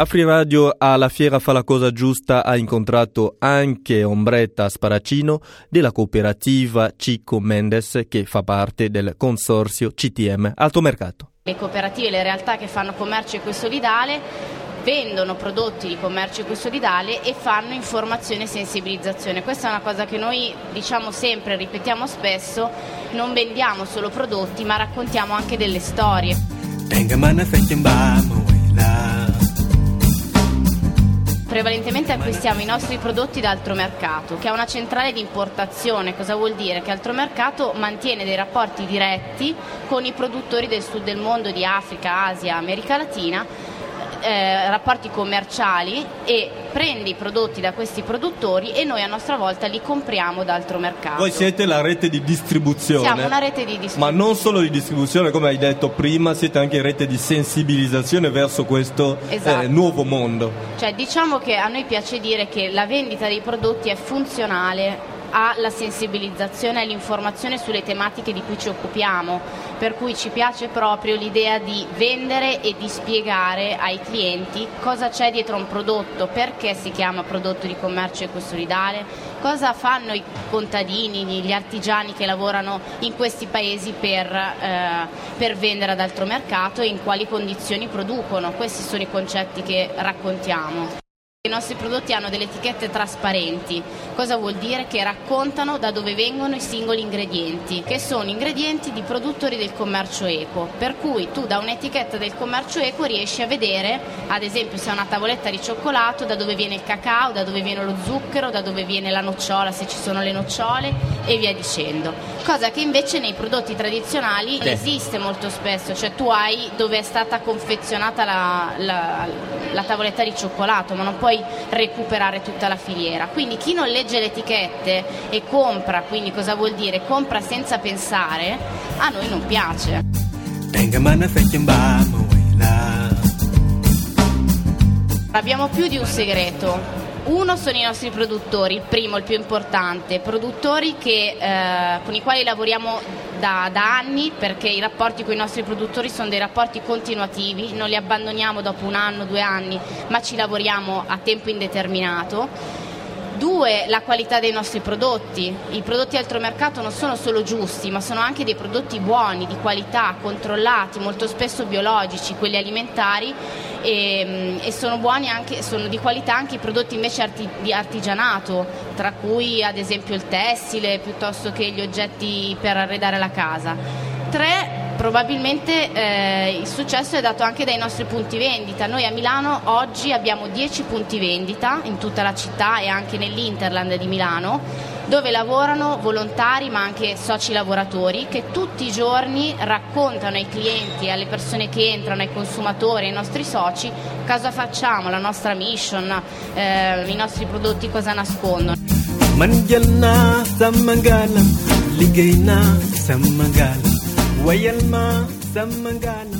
A Free Radio alla Fiera Fa la Cosa Giusta ha incontrato anche Ombretta Sparacino della cooperativa Cico Mendes che fa parte del consorzio CTM Alto Mercato. Le cooperative, le realtà che fanno commercio equosolidale vendono prodotti di commercio equosolidale e fanno informazione e sensibilizzazione. Questa è una cosa che noi diciamo sempre, ripetiamo spesso, non vendiamo solo prodotti ma raccontiamo anche delle storie. Prevalentemente acquistiamo i nostri prodotti da altro mercato, che è una centrale di importazione. Cosa vuol dire? Che altro mercato mantiene dei rapporti diretti con i produttori del sud del mondo, di Africa, Asia, America Latina eh, rapporti commerciali e prende i prodotti da questi produttori e noi a nostra volta li compriamo da altro mercato. Voi siete la rete di distribuzione. Siamo una rete di distribuzione. Ma non solo di distribuzione, come hai detto prima, siete anche rete di sensibilizzazione verso questo eh, esatto. eh, nuovo mondo. Cioè, diciamo che a noi piace dire che la vendita dei prodotti è funzionale alla sensibilizzazione e all'informazione sulle tematiche di cui ci occupiamo, per cui ci piace proprio l'idea di vendere e di spiegare ai clienti cosa c'è dietro un prodotto, perché si chiama prodotto di commercio ecosolidale, cosa fanno i contadini, gli artigiani che lavorano in questi paesi per, eh, per vendere ad altro mercato e in quali condizioni producono. Questi sono i concetti che raccontiamo. I nostri prodotti hanno delle etichette trasparenti, cosa vuol dire? Che raccontano da dove vengono i singoli ingredienti, che sono ingredienti di produttori del commercio eco, per cui tu da un'etichetta del commercio eco riesci a vedere, ad esempio se è una tavoletta di cioccolato, da dove viene il cacao, da dove viene lo zucchero, da dove viene la nocciola, se ci sono le nocciole e via dicendo. Cosa che invece nei prodotti tradizionali non esiste molto spesso, cioè tu hai dove è stata confezionata la, la, la tavoletta di cioccolato, ma non puoi recuperare tutta la filiera. Quindi chi non legge le etichette e compra, quindi cosa vuol dire? Compra senza pensare, a noi non piace. Abbiamo più di un segreto. Uno sono i nostri produttori, il primo, il più importante, produttori che, eh, con i quali lavoriamo da, da, anni perché i rapporti con i nostri produttori sono dei rapporti continuativi, non li abbandoniamo dopo un anno, due anni, ma ci lavoriamo a tempo indeterminato. Due, la qualità dei nostri prodotti. I prodotti altro mercato non sono solo giusti, ma sono anche dei prodotti buoni, di qualità, controllati, molto spesso biologici, quelli alimentari e, mm, e sono buoni anche, sono di qualità anche i prodotti invece arti, di artigianato, tra cui ad esempio il tessile piuttosto che gli oggetti per arredare la casa. Tre, probabilmente eh, il successo è dato anche dai nostri punti vendita. Noi a Milano oggi abbiamo 10 punti vendita in tutta la città e anche nell'Interland di Milano dove lavorano volontari ma anche soci lavoratori che tutti i giorni raccontano ai clienti, alle persone che entrano, ai consumatori, ai nostri soci cosa facciamo, la nostra mission, eh, i nostri prodotti cosa nascondono. Wayan ma samangana